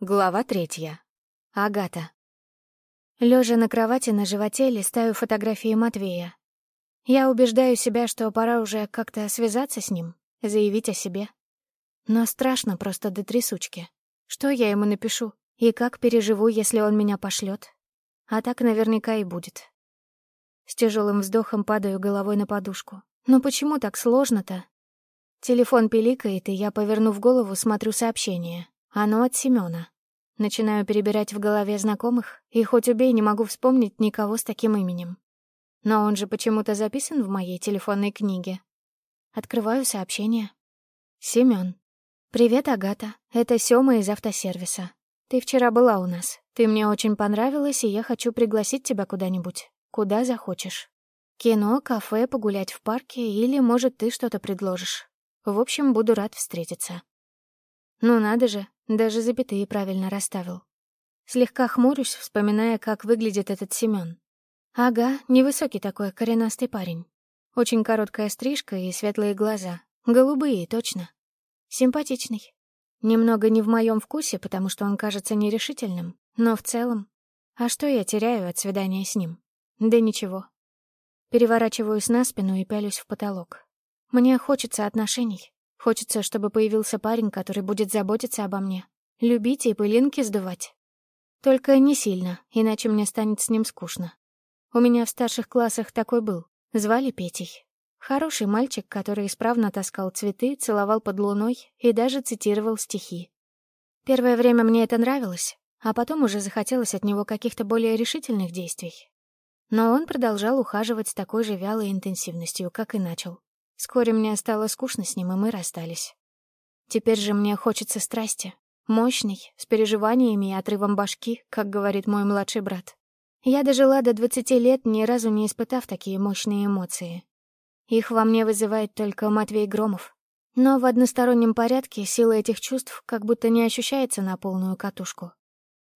Глава третья. Агата. Лежа на кровати на животе, листаю фотографии Матвея. Я убеждаю себя, что пора уже как-то связаться с ним, заявить о себе. Но страшно просто до трясучки. Что я ему напишу? И как переживу, если он меня пошлёт? А так наверняка и будет. С тяжелым вздохом падаю головой на подушку. Но почему так сложно-то? Телефон пиликает, и я, повернув голову, смотрю сообщение. Оно от Семёна. Начинаю перебирать в голове знакомых, и хоть убей, не могу вспомнить никого с таким именем. Но он же почему-то записан в моей телефонной книге. Открываю сообщение. Семён. «Привет, Агата. Это Сёма из автосервиса. Ты вчера была у нас. Ты мне очень понравилась, и я хочу пригласить тебя куда-нибудь. Куда захочешь. Кино, кафе, погулять в парке, или, может, ты что-то предложишь. В общем, буду рад встретиться». «Ну надо же, даже запятые правильно расставил. Слегка хмурюсь, вспоминая, как выглядит этот Семён. Ага, невысокий такой, коренастый парень. Очень короткая стрижка и светлые глаза. Голубые, точно. Симпатичный. Немного не в моем вкусе, потому что он кажется нерешительным, но в целом... А что я теряю от свидания с ним? Да ничего. Переворачиваюсь на спину и пялюсь в потолок. Мне хочется отношений. Хочется, чтобы появился парень, который будет заботиться обо мне, любить и пылинки сдувать. Только не сильно, иначе мне станет с ним скучно. У меня в старших классах такой был. Звали Петей. Хороший мальчик, который исправно таскал цветы, целовал под луной и даже цитировал стихи. Первое время мне это нравилось, а потом уже захотелось от него каких-то более решительных действий. Но он продолжал ухаживать с такой же вялой интенсивностью, как и начал. Вскоре мне стало скучно с ним, и мы расстались. Теперь же мне хочется страсти. Мощной, с переживаниями и отрывом башки, как говорит мой младший брат. Я дожила до 20 лет, ни разу не испытав такие мощные эмоции. Их во мне вызывает только Матвей Громов. Но в одностороннем порядке сила этих чувств как будто не ощущается на полную катушку.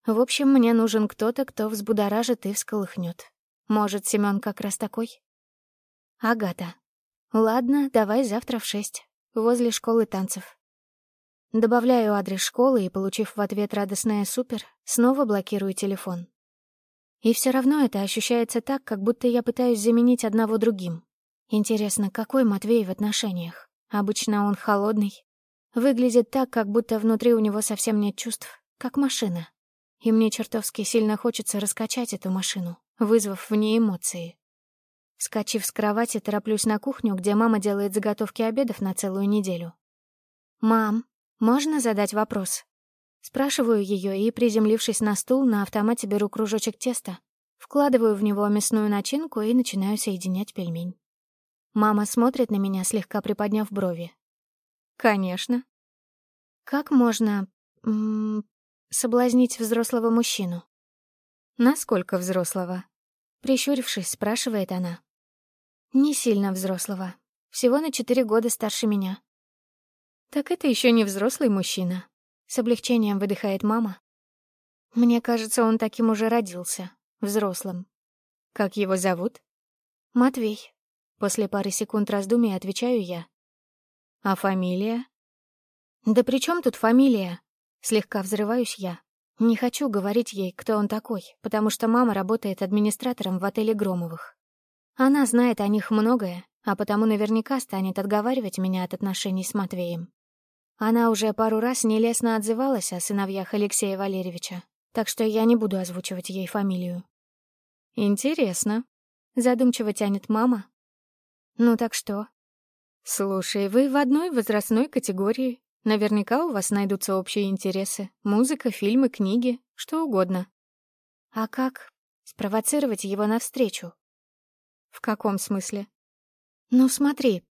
В общем, мне нужен кто-то, кто взбудоражит и всколыхнет. Может, Семен как раз такой? Агата. Ладно, давай завтра в шесть, возле школы танцев. Добавляю адрес школы и, получив в ответ радостное «супер», снова блокирую телефон. И все равно это ощущается так, как будто я пытаюсь заменить одного другим. Интересно, какой Матвей в отношениях? Обычно он холодный. Выглядит так, как будто внутри у него совсем нет чувств, как машина. И мне чертовски сильно хочется раскачать эту машину, вызвав в ней эмоции. Вскочив с кровати, тороплюсь на кухню, где мама делает заготовки обедов на целую неделю. «Мам, можно задать вопрос?» Спрашиваю ее и, приземлившись на стул, на автомате беру кружочек теста, вкладываю в него мясную начинку и начинаю соединять пельмень. Мама смотрит на меня, слегка приподняв брови. «Конечно». «Как можно... Соблазнить взрослого мужчину?» «Насколько взрослого?» Прищурившись, спрашивает она. Не сильно взрослого. Всего на четыре года старше меня. Так это еще не взрослый мужчина. С облегчением выдыхает мама. Мне кажется, он таким уже родился. Взрослым. Как его зовут? Матвей. После пары секунд раздумий отвечаю я. А фамилия? Да при чем тут фамилия? Слегка взрываюсь я. Не хочу говорить ей, кто он такой, потому что мама работает администратором в отеле Громовых. Она знает о них многое, а потому наверняка станет отговаривать меня от отношений с Матвеем. Она уже пару раз нелестно отзывалась о сыновьях Алексея Валерьевича, так что я не буду озвучивать ей фамилию. «Интересно», — задумчиво тянет мама. «Ну так что?» «Слушай, вы в одной возрастной категории. Наверняка у вас найдутся общие интересы. Музыка, фильмы, книги, что угодно». «А как спровоцировать его навстречу?» «В каком смысле?» «Ну, смотри».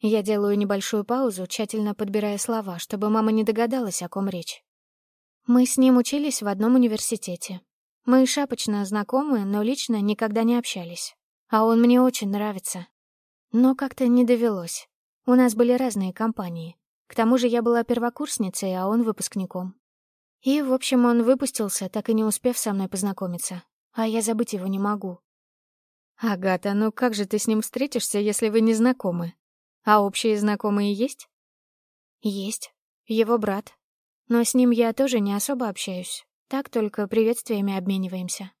Я делаю небольшую паузу, тщательно подбирая слова, чтобы мама не догадалась, о ком речь. Мы с ним учились в одном университете. Мы шапочно знакомы, но лично никогда не общались. А он мне очень нравится. Но как-то не довелось. У нас были разные компании. К тому же я была первокурсницей, а он выпускником. И, в общем, он выпустился, так и не успев со мной познакомиться. А я забыть его не могу. «Агата, ну как же ты с ним встретишься, если вы не знакомы? А общие знакомые есть?» «Есть. Его брат. Но с ним я тоже не особо общаюсь. Так только приветствиями обмениваемся».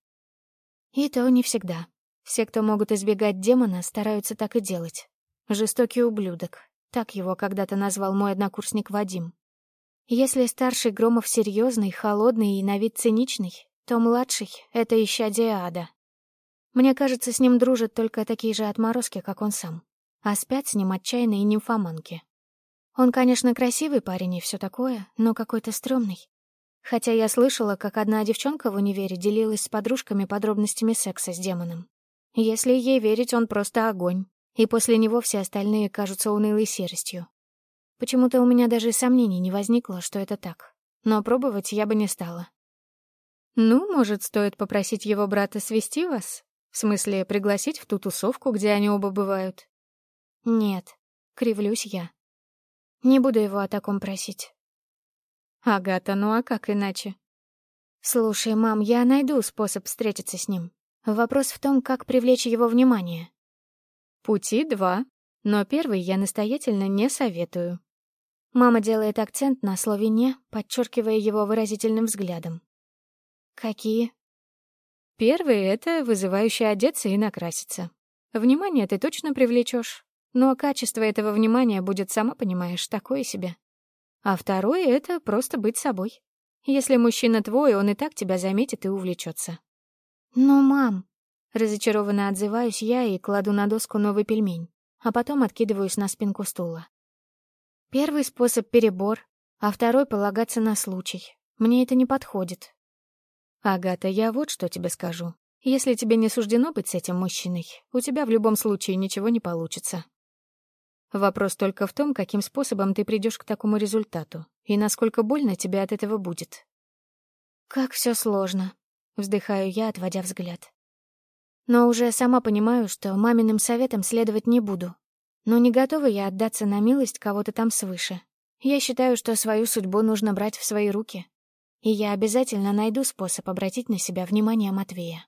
«И то не всегда. Все, кто могут избегать демона, стараются так и делать. Жестокий ублюдок. Так его когда-то назвал мой однокурсник Вадим. Если старший Громов серьезный, холодный и на вид циничный, то младший — это исчадие диада. Мне кажется, с ним дружат только такие же отморозки, как он сам. А спят с ним отчаянные нимфоманки. Он, конечно, красивый парень и все такое, но какой-то стрёмный. Хотя я слышала, как одна девчонка в универе делилась с подружками подробностями секса с демоном. Если ей верить, он просто огонь, и после него все остальные кажутся унылой серостью. Почему-то у меня даже сомнений не возникло, что это так. Но пробовать я бы не стала. «Ну, может, стоит попросить его брата свести вас?» В смысле, пригласить в ту тусовку, где они оба бывают? Нет, кривлюсь я. Не буду его о таком просить. Агата, ну а как иначе? Слушай, мам, я найду способ встретиться с ним. Вопрос в том, как привлечь его внимание. Пути два, но первый я настоятельно не советую. Мама делает акцент на слове «не», подчеркивая его выразительным взглядом. «Какие?» Первое — это вызывающе одеться и накраситься. Внимание ты точно привлечешь, но качество этого внимания будет, сама понимаешь, такое себе. А второе — это просто быть собой. Если мужчина твой, он и так тебя заметит и увлечется. «Но, мам...» — разочарованно отзываюсь я и кладу на доску новый пельмень, а потом откидываюсь на спинку стула. Первый способ — перебор, а второй — полагаться на случай. Мне это не подходит. «Агата, я вот что тебе скажу. Если тебе не суждено быть с этим мужчиной, у тебя в любом случае ничего не получится. Вопрос только в том, каким способом ты придешь к такому результату, и насколько больно тебе от этого будет». «Как все сложно», — вздыхаю я, отводя взгляд. «Но уже сама понимаю, что маминым советам следовать не буду. Но не готова я отдаться на милость кого-то там свыше. Я считаю, что свою судьбу нужно брать в свои руки, и я обязательно найду способ обратить на себя внимание Матвея.